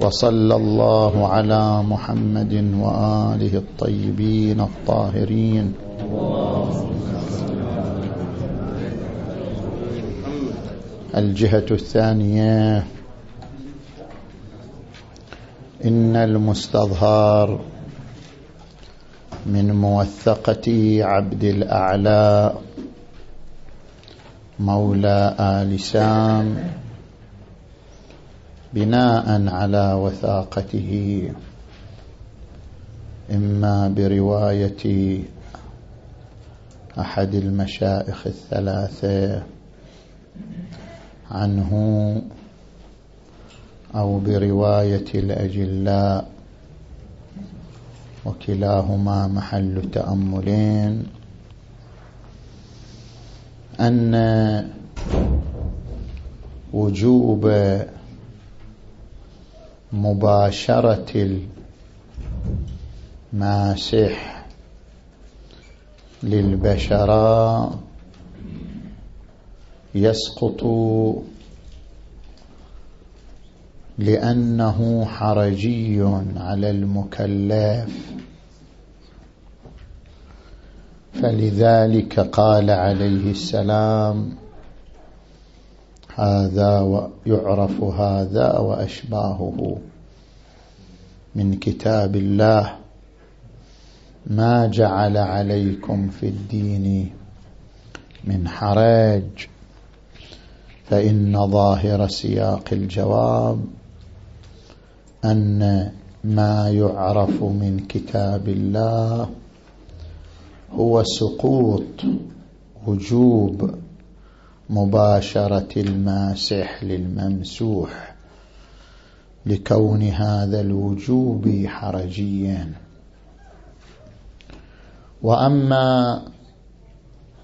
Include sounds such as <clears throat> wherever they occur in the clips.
وصلى الله على محمد وآله الطيبين الطاهرين. الجهة الثانية إن المستظهر من موثقة عبد الأعلى مولى آل سام. بناء على وثاقته إما برواية أحد المشائخ الثلاثة عنه أو برواية الأجلاء وكلاهما محل تأملين. أن وجوب مباشرة الماسح للبشرة يسقط لأنه حرجي على المكلف. فلذلك قال عليه السلام هذا ويعرف هذا وأشباهه من كتاب الله. ما جعل عليكم في الدين من حرج فإن ظاهر سياق الجواب أن ما يعرف من كتاب الله هو سقوط وجوب مباشرة الماسح للممسوح لكون هذا الوجوب حرجيا. وأما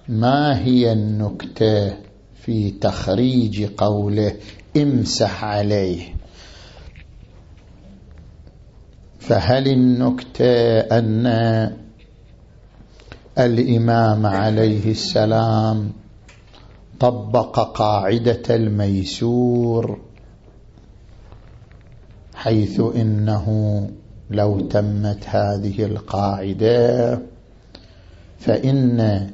ما هي النكتة في تخريج قوله امسح عليه فهل النكتة أن الإمام عليه السلام طبق قاعدة الميسور حيث إنه لو تمت هذه القاعدة فإن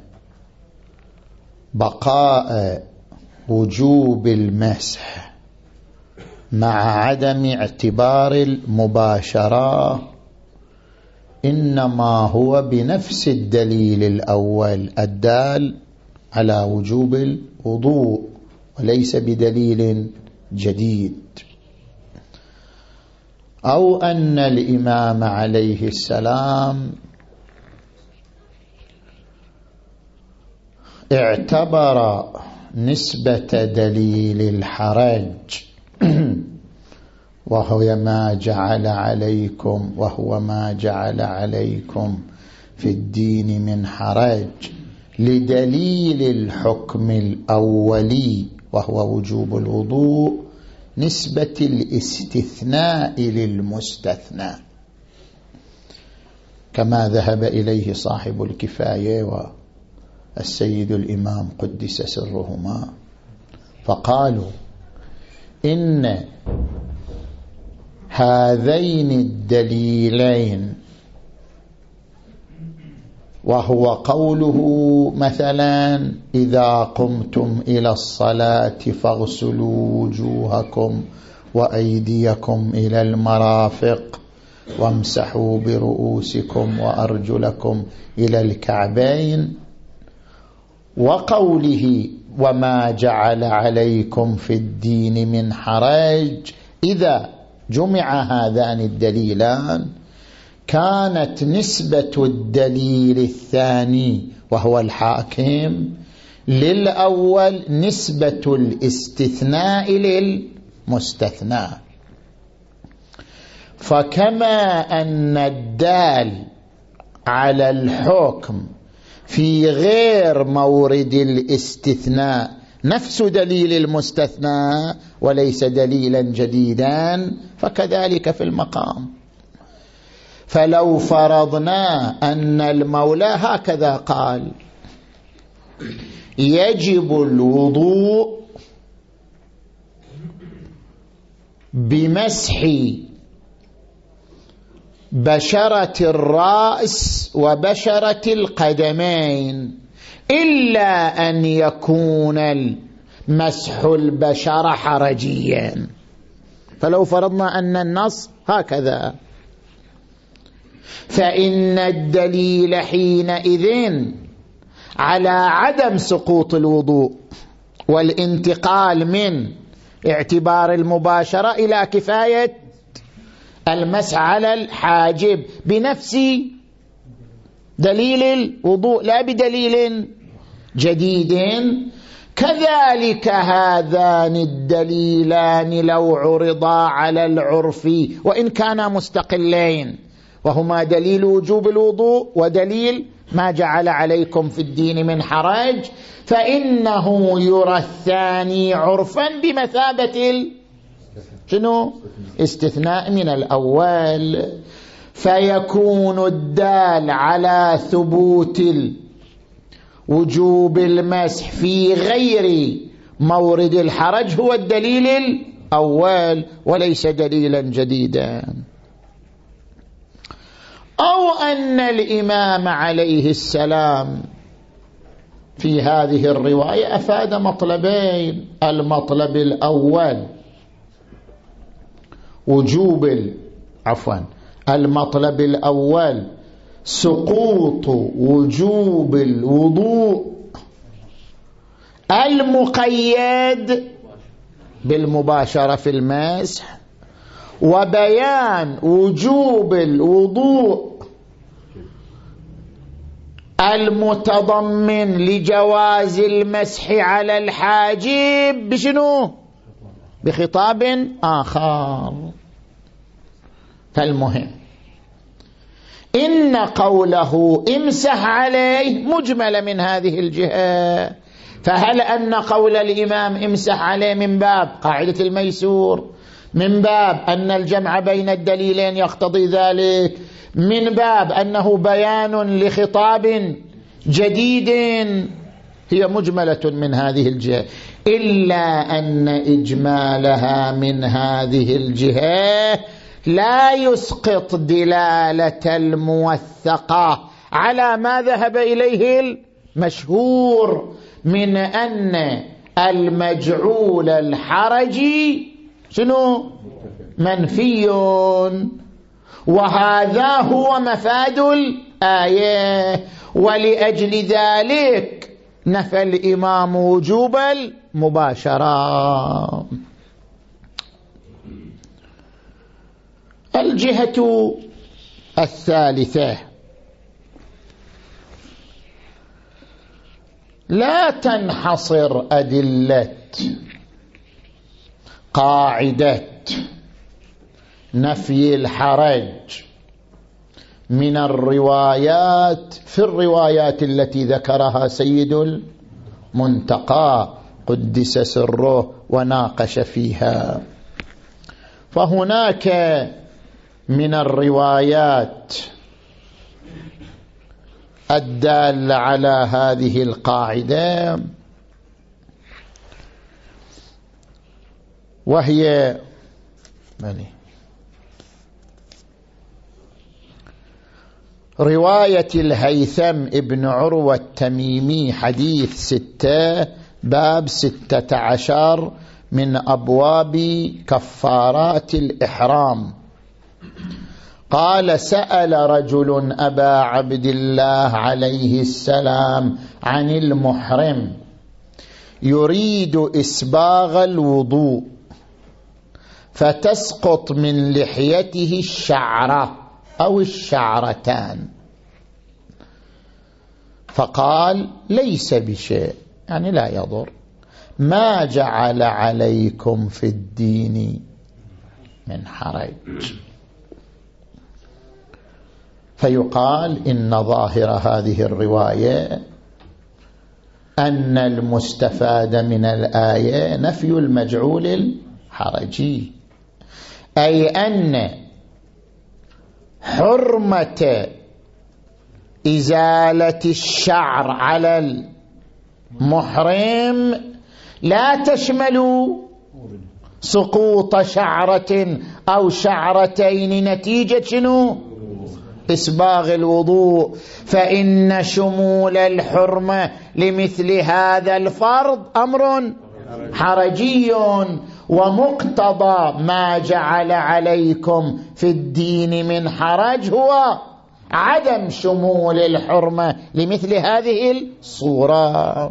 بقاء وجوب المسح مع عدم اعتبار المباشرة إنما هو بنفس الدليل الأول الدال على وجوب الوضوء وليس بدليل جديد. أو أن الإمام عليه السلام اعتبر نسبة دليل الحرج. <clears throat> وهو ما جعل عليكم وهو ما جعل عليكم في الدين من حرج. لدليل الحكم الأولي وهو وجوب الوضوء نسبة الاستثناء للمستثنى. كما ذهب إليه صاحب الكفاية والسيد الإمام قدس سرهما فقالوا إن هذين الدليلين وهو قوله مثلا إذا قمتم إلى الصلاة فاغسلوا وجوهكم وأيديكم إلى المرافق وامسحوا برؤوسكم وأرجلكم إلى الكعبين. وقوله وما جعل عليكم في الدين من حرج إذا جمع هذان الدليلان كانت نسبة الدليل الثاني وهو الحاكم للأول نسبة الاستثناء للمستثنى. فكما أن الدال على الحكم في غير مورد الاستثناء نفس دليل المستثنى وليس دليلا جديدا فكذلك في المقام. فلو فرضنا أن المولى هكذا قال يجب الوضوء بمسح بشرة الرأس وبشرة القدمين إلا أن يكون مسح البشرة حرجيا. فلو فرضنا أن النص هكذا. فإن الدليل حينئذ على عدم سقوط الوضوء والانتقال من اعتبار المباشرة إلى كفاية المسح على الحاجب بنفس دليل الوضوء لا بدليل جديد. كذلك هذان الدليلان لو عرضا على العرف وإن كانا مستقلين. وهما دليل وجوب الوضوء ودليل ما جعل عليكم في الدين من حرج فإنه يرى الثاني عرفا بمثابة شنو؟ استثناء من الأول. فيكون الدال على ثبوت وجوب المسح في غير مورد الحرج هو الدليل الأول وليس دليلا جديدا. أو أن الإمام عليه السلام في هذه الرواية أفاد مطلبين المطلب الأول وجوب عفوا المطلب الأول سقوط وجوب الوضوء المقيد بالمباشرة في المسح وبيان وجوب الوضوء المتضمن لجواز المسح على الحاجب بشنو؟ بخطاب آخر. فالمهم إن قوله امسح عليه مجمل من هذه الجهة. فهل أن قول الإمام امسح عليه من باب قاعدة الميسور؟ من باب أن الجمع بين الدليلين يقتضي ذلك. من باب أنه بيان لخطاب جديد هي مجملة من هذه الجهة. إلا أن إجمالها من هذه الجهة لا يسقط دلالة الموثقة على ما ذهب إليه المشهور من أن المجعول الحرجي شنو؟ منفي. وهذا هو مفاد الآية. ولأجل ذلك نفى الإمام وجوب المباشرة. الجهة الثالثة. لا تنحصر أدلة. قاعدة نفي الحرج من الروايات في الروايات التي ذكرها سيد المنتقى قدس سره وناقش فيها. فهناك من الروايات الدالة على هذه القاعدة وهي رواية الهيثم ابن عروة التميمي حديث ستة باب ستة عشر من أبواب كفارات الإحرام. قال سأل رجل أبا عبد الله عليه السلام عن المحرم يريد إسباغ الوضوء. فتسقط من لحيته الشعرة أو الشعرتان. فقال ليس بشيء يعني لا يضر. ما جعل عليكم في الدين من حرج. فيقال إن ظاهر هذه الرواية أن المستفاد من الآية نفي المجعول الحرجي. أي أن حرمة إزالة الشعر على المحرم لا تشمل سقوط شعرة أو شعرتين نتيجة شنو؟ إسباغ الوضوء. فإن شمول الحرمة لمثل هذا الفرض أمر حرجي. ومقتضى ما جعل عليكم في الدين من حرج هو عدم شمول الحرمة لمثل هذه الصورة.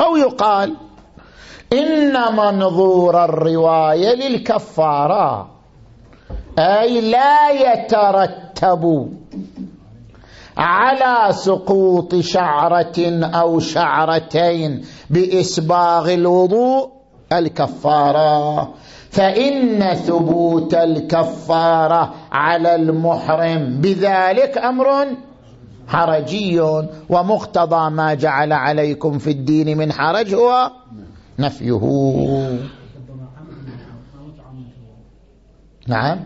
أو يقال إن منظور الرواية للكفارة أي لا يترتب على سقوط شعرة أو شعرتين بإسباغ الوضوء الكفارة. فإن ثبوت الكفارة على المحرم بذلك أمر حرجي ومقتضى ما جعل عليكم في الدين من حرج هو نفيه. نعم.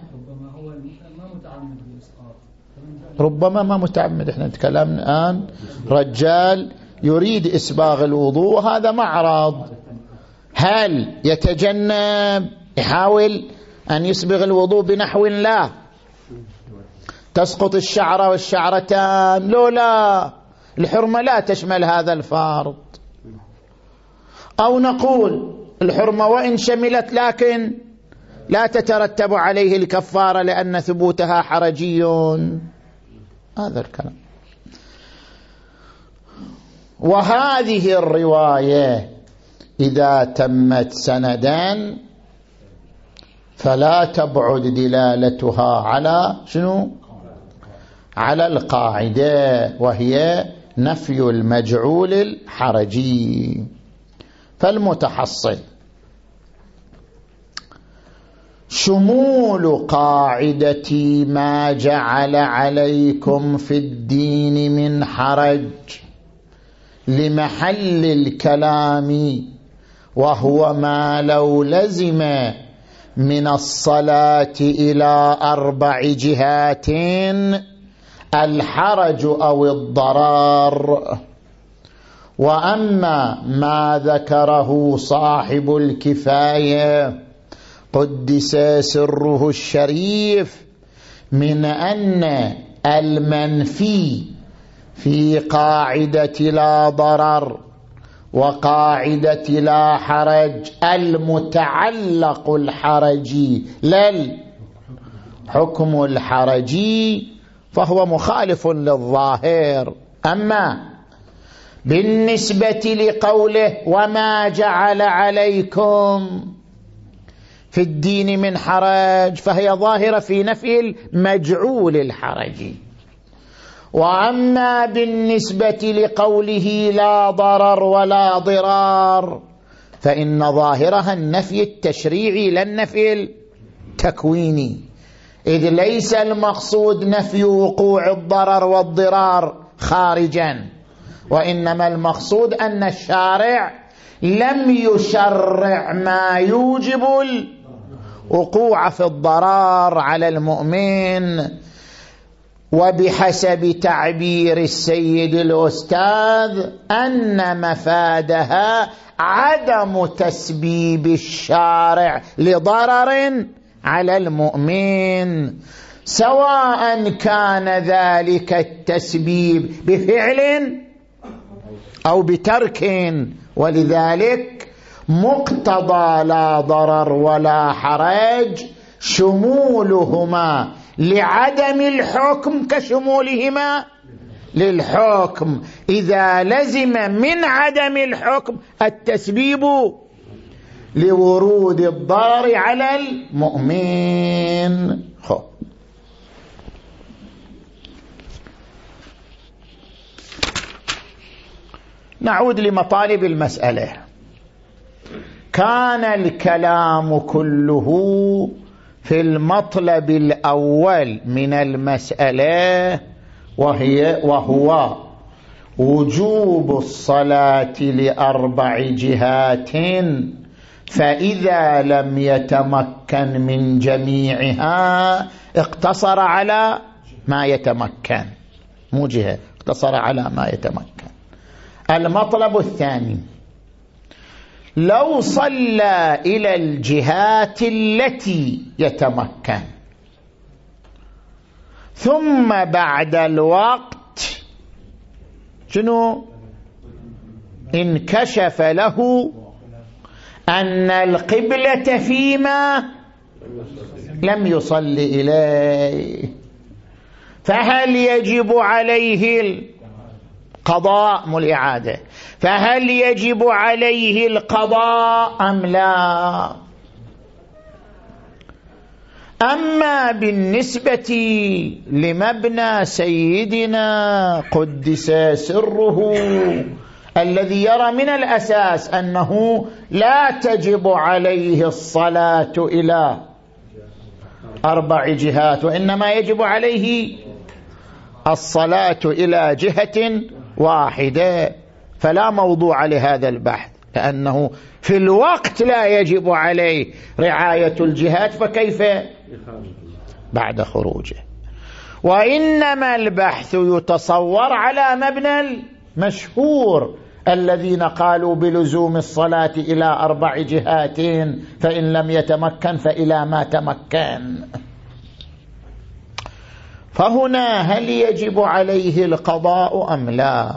ربما ما متعمد إحنا نتكلم الآن. رجال يريد إسباغ الوضوء هذا معرض. هل يتجنب يحاول أن يسبغ الوضوء بنحو لا؟ تسقط الشعرة والشعرتان؟ لو لا. الحرمة لا تشمل هذا الفرض. أو نقول الحرمة وإن شملت لكن لا تترتب عليه الكفارة لأن ثبوتها حرجي. هذا الكلام. وهذه الرواية إذا تمت سندا فلا تبعد دلالتها على شنو؟ على القاعدة وهي نفي المجعول الحرجي. فالمتحصل شمول قاعدة ما جعل عليكم في الدين من حرج لمحل الكلام وهو ما لو لزم من الصلاة إلى أربع جهات الحرج أو الضرار. وأما ما ذكره صاحب الكفاية قدس سره الشريف من أن المنفي في قاعدة لا ضرر. وقاعدة لا حرج المتعلق الحرجي لا حكم الحرجي فهو مخالف للظاهر. أما بالنسبة لقوله وما جعل عليكم في الدين من حرج فهي ظاهرة في نفي المجعول الحرجي وأما بالنسبة لقوله لا ضرر ولا ضرار فإن ظاهرها النفي التشريعي لا النفي التكويني. إذ ليس المقصود نفي وقوع الضرر والضرار خارجا وإنما المقصود أن الشارع لم يشرع ما يوجب الوقوع في الضرار على المؤمن وبحسب تعبير السيد الأستاذ أن مفادها عدم تسبيب الشارع لضرر على المؤمن سواء كان ذلك التسبيب بفعل أو بترك ولذلك مقتضى لا ضرر ولا حرج شمولهما لعدم الحكم كشمولهما. للحكم. إذا لزم من عدم الحكم التسبيب لورود الضرر على المؤمن. نعود لمطالب المسألة. كان الكلام كله في المطلب الأول من المسألة وهي وهو وجوب الصلاة لأربع جهات فإذا لم يتمكن من جميعها اقتصر على ما يتمكن. مو جهة اقتصر على ما يتمكن. المطلب الثاني لو صلى إلى الجهات التي يتمكن. ثم بعد الوقت شنو؟ انكشف له أن القبلة فيما لم يصل إليه. فهل يجب عليه القضاء مو الإعادة؟ فهل يجب عليه القضاء أم لا؟ أما بالنسبة لمبنى سيدنا قدس سره الذي يرى من الأساس أنه لا تجب عليه الصلاة إلى أربع جهات وإنما يجب عليه الصلاة إلى جهة واحدة فلا موضوع لهذا البحث لأنه في الوقت لا يجب عليه رعاية الجهات فكيف؟ بعد خروجه. وإنما البحث يتصور على مبنى المشهور الذين قالوا بلزوم الصلاة إلى أربع جهات فإن لم يتمكن فإلى ما تمكن. فهنا هل يجب عليه القضاء أم لا؟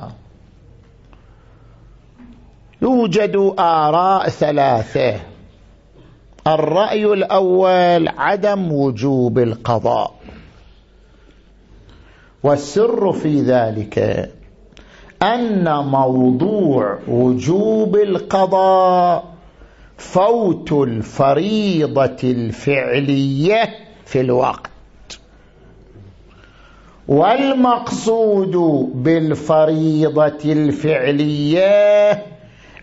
يوجد آراء ثلاثة. الرأي الأول عدم وجوب القضاء. والسر في ذلك أن موضوع وجوب القضاء فوت الفريضة الفعلية في الوقت. والمقصود بالفريضة الفعلية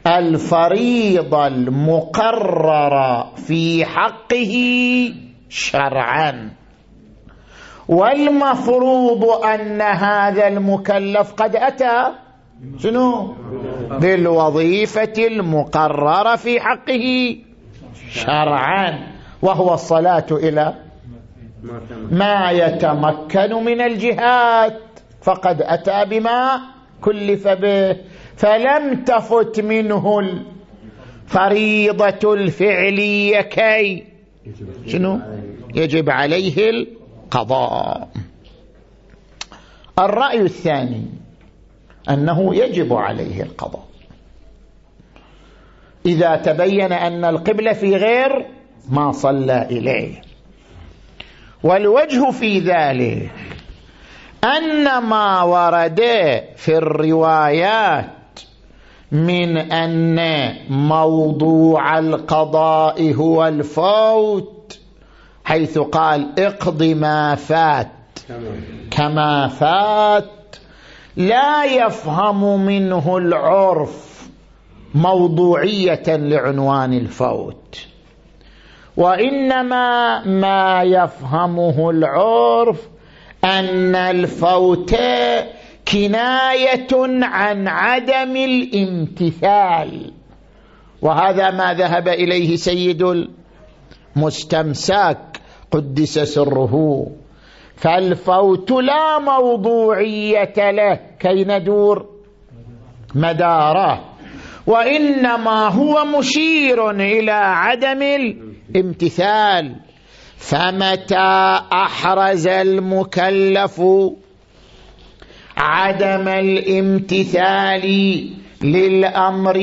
الفريضة المقررة في حقه شرعا. والمفروض أن هذا المكلف قد أتى شنو؟ بالوظيفة المقررة في حقه شرعا وهو الصلاة إلى ما يتمكن من الجهات فقد أتى بما كلف به فلم تفت منه الفريضة الفعلية كي. شنو؟ يجب عليه القضاء. الرأي الثاني أنه يجب عليه القضاء. إذا تبين أن القبلة في غير ما صلى إليه. والوجه في ذلك أن ما ورد في الروايات من أن موضوع القضاء هو الفوت حيث قال اقض ما فات. كما فات. لا يفهم منه العرف موضوعية لعنوان الفوت. وإنما ما يفهمه العرف أن الفوت كناية عن عدم الامتثال. وهذا ما ذهب إليه سيد المستمساك قدس سره. فالفوت لا موضوعية له كي ندور مداره. وإنما هو مشير إلى عدم الامتثال فمتى أحرز المكلف عدم الامتثال للأمر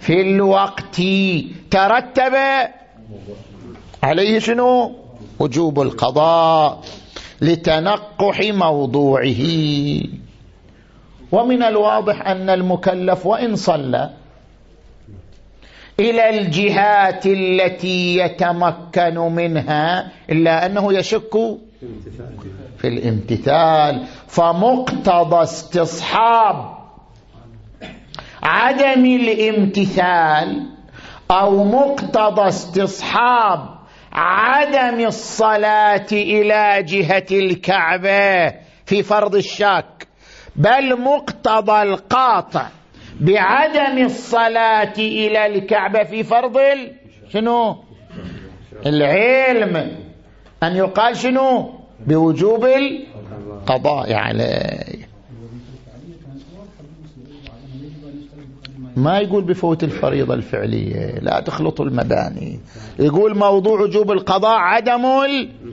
في الوقت ترتب عليه شنو؟ وجوب القضاء لتنقح موضوعه. ومن الواضح أن المكلف وإن صلى إلى الجهات التي يتمكن منها إلا أنه يشك في الامتثال. فمقتضى استصحاب عدم الامتثال أو مقتضى استصحاب عدم الصلاة إلى جهة الكعبة في فرض الشاك بل مقتضى القاطع. بعدم الصلاة إلى الكعبة في فرض شنو؟ العلم. أن يقال شنو؟ بوجوب القضاء. عليه ما يقول بفوت الفريضة الفعلية. لا تخلطوا المباني. يقول موضوع وجوب القضاء عدم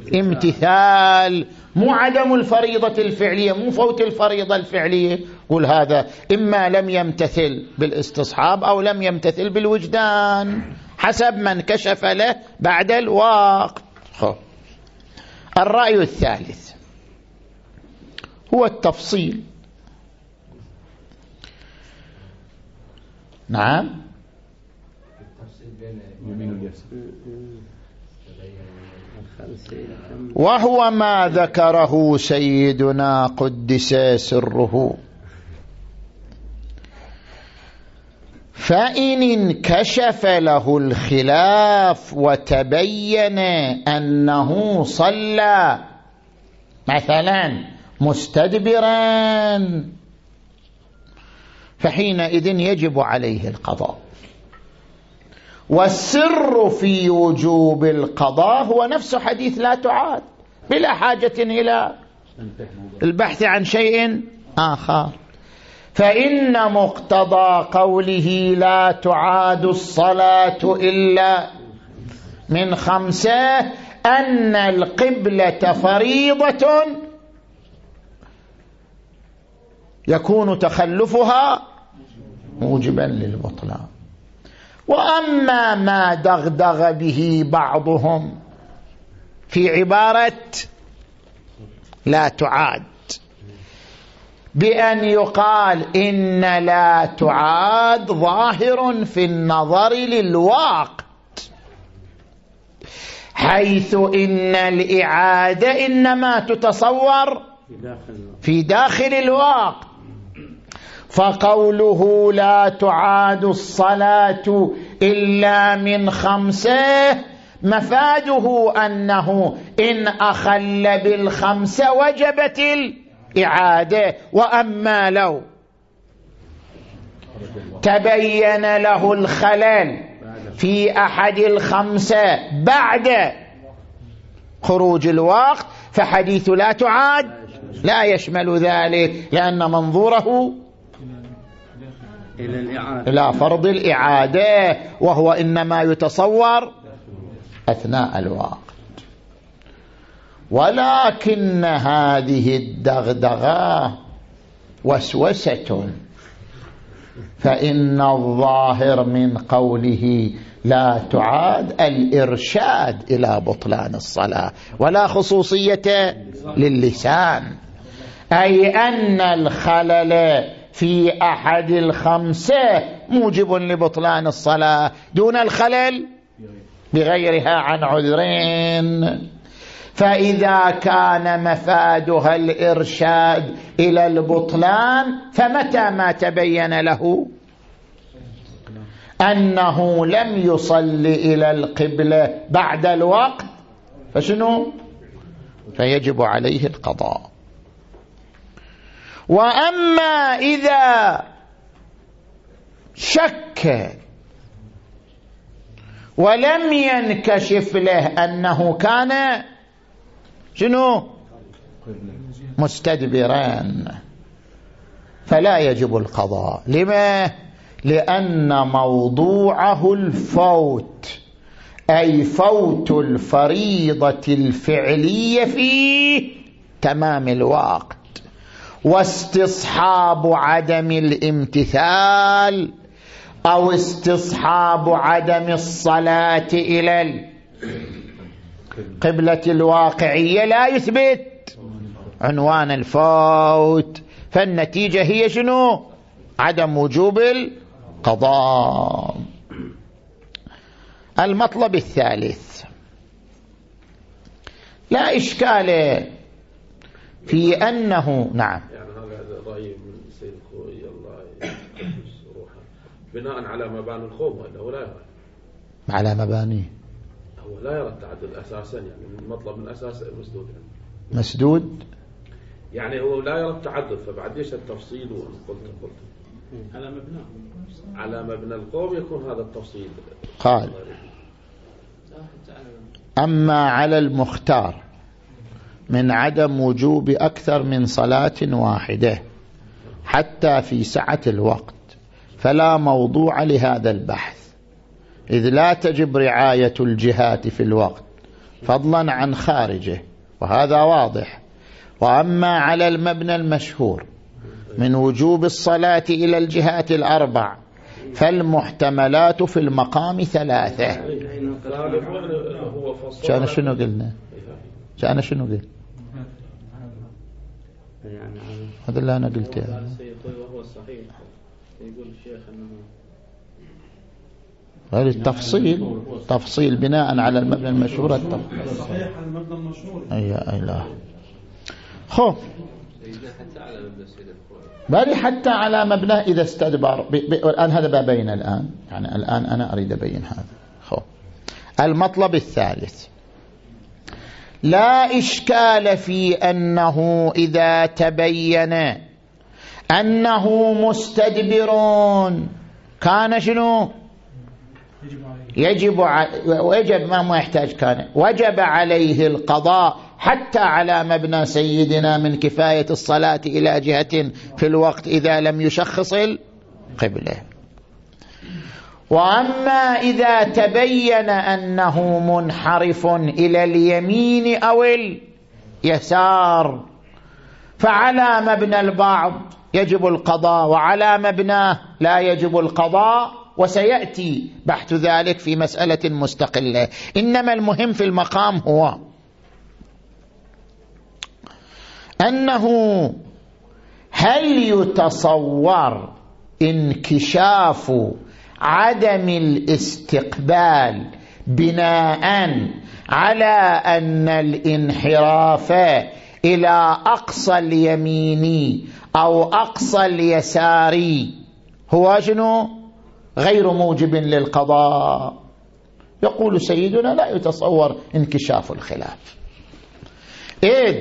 الامتثال. مو عدم الفريضة الفعلية مو فوت الفريضة الفعلية. قول هذا إما لم يمتثل بالاستصحاب أو لم يمتثل بالوجدان حسب من كشف له بعد الوقت. خب. الرأي الثالث هو التفصيل. نعم. وهو ما ذكره سيدنا قدس سره. فإن انكشف له الخلاف وتبين أنه صلى مثلا مستدبرا فحينئذ يجب عليه القضاء والسر في وجوب القضاء هو نفس حديث لا تعاد بلا حاجة إلى البحث عن شيء آخر فإن مقتضى قوله لا تعاد الصلاة إلا من خمسة أن القبلة فريضة يكون تخلفها موجبا للبطلان. وأما ما دغدغ به بعضهم في عبارة لا تعاد. بأن يقال إن لا تعاد ظاهر في النظر للواقع حيث إن الإعادة إنما تتصور في داخل الواقع. فقوله لا تعاد الصلاة إلا من خمسة مفاده أنه إن أخل بالخمسة وجبت الإعادة وأما لو تبين له الخلل في أحد الخمسة بعد خروج الوقت فحديث لا تعاد لا يشمل ذلك لأن منظوره إلى فرض الإعادة وهو إنما يتصور أثناء الوقت. ولكن هذه الدغدغة وسوسة. فإن الظاهر من قوله لا تعاد الإرشاد إلى بطلان الصلاة ولا خصوصية للسان. أي أن الخلل في أحد الخمسة موجب لبطلان الصلاة. دون الخلل بغيرها عن عذرين. فإذا كان مفادها الإرشاد إلى البطلان فمتى ما تبين له؟ أنه لم يصل إلى القبلة بعد الوقت فشنو؟ فيجب عليه القضاء. وأما إذا شك ولم ينكشف له أنه كان شنو؟ مستدبران. فلا يجب القضاء. لما؟ لأن موضوعه الفوت أي فوت الفريضة الفعلية في تمام الوقت واستصحاب عدم الامتثال أو استصحاب عدم الصلاة إلى القبلة الواقعية لا يثبت. عنوان الفوت. فالنتيجة هي شنو؟ عدم وجوب القضاء. المطلب الثالث. لا إشكال في أنه نعم. بناء على مباني الخوف ولا هو لا يرى على مباني. هو لا يرى التعدد أساسا يعني المطلب من أساس مسدود يعني. مسدود؟ يعني هو لا يرى التعدد فبعد ليش التفصيل وأن قلت قلت؟ على مبنى. على مبنى القوم يكون هذا التفصيل. قال. أما على المختار من عدم وجوب أكثر من صلاة واحدة حتى في سعة الوقت فلا موضوع لهذا البحث. إذ لا تجب رعاية الجهات في الوقت فضلا عن خارجه وهذا واضح. وأما على المبنى المشهور من وجوب الصلاة إلى الجهات الأربع فالمحتملات في المقام ثلاثة. كان شنو قلنا؟ كان شنو قلت هذا اللي أنا قلته. وهو الصحيح. يقول الشيخ أنه هذا التفصيل تفصيل بناء على المبنى المشهور التفصيل صحيح المبنى المشهور أي أي لا خب بل حتى على مبناه إذا استدبر. الآن هذا ببين الآن؟ يعني الآن أنا أريد أبين هذا. خب المطلب الثالث. لا إشكال في أنه إذا تبين أنه مستدبر كان شنو؟ يجب ويجب ما ما يحتاج كان. وجب عليه القضاء حتى على مبنى سيدنا من كفاية الصلاة إلى جهة في الوقت إذا لم يشخص القبلة. وأما إذا تبين أنه منحرف إلى اليمين أو اليسار فعلى مبنى البعض يجب القضاء وعلى مبناه لا يجب القضاء وسيأتي بحث ذلك في مسألة مستقلة. إنما المهم في المقام هو أنه هل يتصور انكشاف عدم الاستقبال بناء على أن الانحراف إلى أقصى اليمين أو أقصى اليسار هو شنو؟ غير موجب للقضاء. يقول سيدنا لا يتصور انكشاف الخلاف. إذ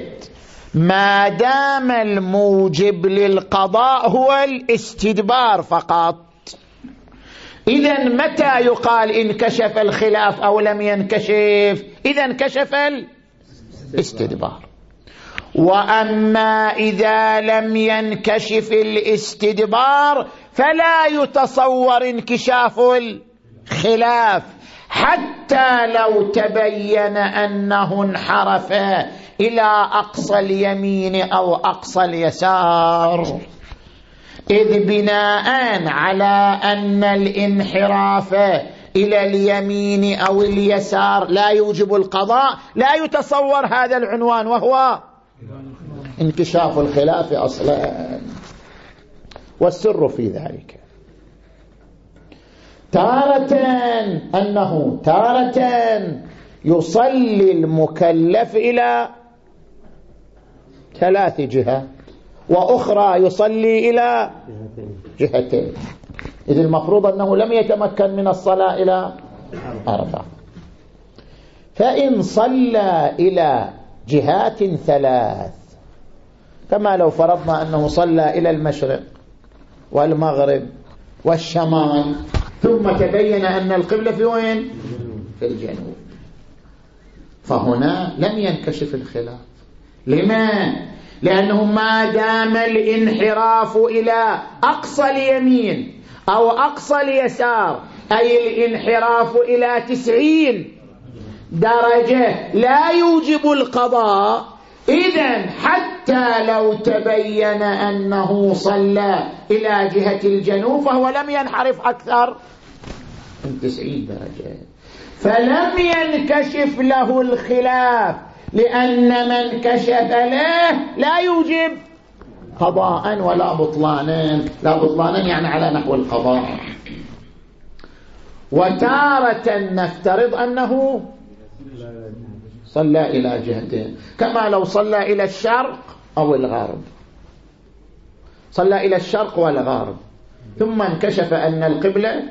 ما دام الموجب للقضاء هو الاستدبار فقط. إذا متى يقال انكشف الخلاف أو لم ينكشف؟ إذا انكشف الاستدبار. وأما إذا لم ينكشف الاستدبار فلا يتصور انكشاف الخلاف حتى لو تبين أنه انحرف إلى أقصى اليمين أو أقصى اليسار. إذ بناء على أن الانحراف إلى اليمين أو اليسار لا يوجب القضاء لا يتصور هذا العنوان وهو انكشاف الخلاف أصلا. والسر في ذلك. تارة أنه تارة يصلي المكلف إلى ثلاث جهات وأخرى يصلي إلى جهتين. إذ المفروض أنه لم يتمكن من الصلاة إلى أربع فإن صلى إلى جهات ثلاث كما لو فرضنا أنه صلى إلى المشرق والمغرب والشمال. ثم تبين أن القبلة في وين؟ في الجنوب. فهنا لم ينكشف الخلاف. لما؟ لأنه ما دام الانحراف إلى أقصى اليمين أو أقصى اليسار أي الانحراف إلى تسعين درجة لا يوجب القضاء. إذا حتى لو تبين أنه صلى إلى جهة الجنوب فهو لم ينحرف أكثر. من تسعين درجة فلم ينكشف له الخلاف لأن من كشف له لا يوجب قضاء ولا بطلانا. لا بطلانا يعني على نحو القضاء. وتارة نفترض أنه صلى إلى جهتين كما لو صلى إلى الشرق أو الغرب. صلى إلى الشرق والغرب. ثم انكشف أن القبلة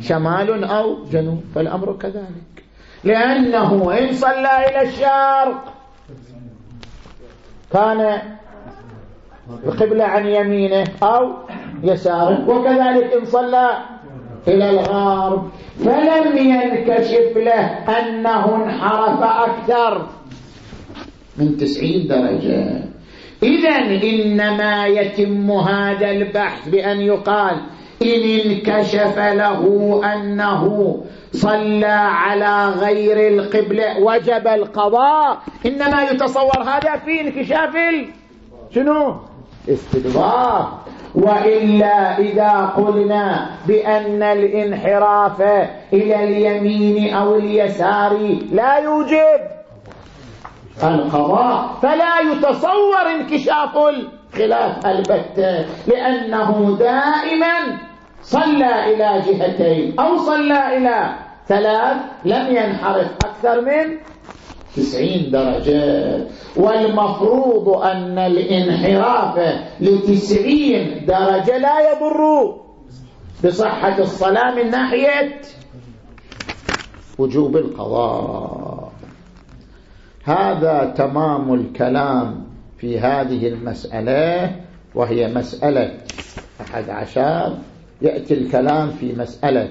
شمال أو جنوب فالأمر كذلك. لأنه إن صلى إلى الشرق كان القبلة عن يمينه أو يساره وكذلك إن صلى إلى الغرب. فلم ينكشف له أنه انحرف أكثر. من تسعين درجة. إذا إنما يتم هذا البحث بأن يقال إن انكشف له أنه صلى على غير القبلة وجب القضاء. إنما يتصور هذا في انكشاف شنو؟ استدبار. وإلا إذا قلنا بأن الانحراف إلى اليمين أو اليسار لا يوجب. القضاء. فلا يتصور انكشاف الخلاف البتة لأنه دائما صلى إلى جهتين أو صلى إلى ثلاث لم ينحرف أكثر من تسعين درجة. والمفروض أن الانحراف لتسعين درجة لا يضر بصحة الصلاة من ناحية وجوب القضاء. هذا تمام الكلام في هذه المسألة وهي مسألة أحد عشر. يأتي الكلام في مسألة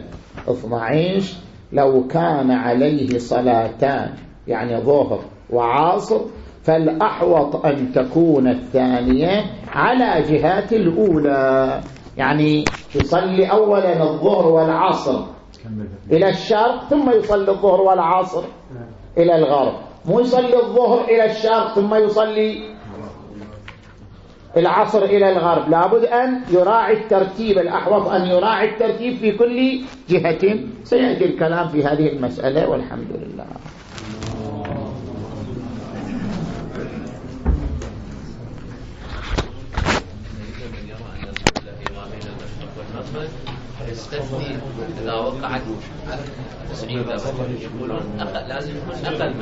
12 لو كان عليه صلاتان يعني ظهر وعصر فالأحوط أن تكون الثانية على جهات الأولى. يعني يصلي أولا الظهر والعصر إلى الشرق ثم يصلي الظهر والعصر إلى الغرب. مو يصلي الظهر إلى الشرق ثم يصلي العصر إلى الغرب. لابد أن يراعي الترتيب الأحوط أن يراعي الترتيب في كل جهة. سيأتي الكلام في هذه المسألة والحمد لله. يستثني إذا وقعت 90 درجة يقولون لازم يكون أقل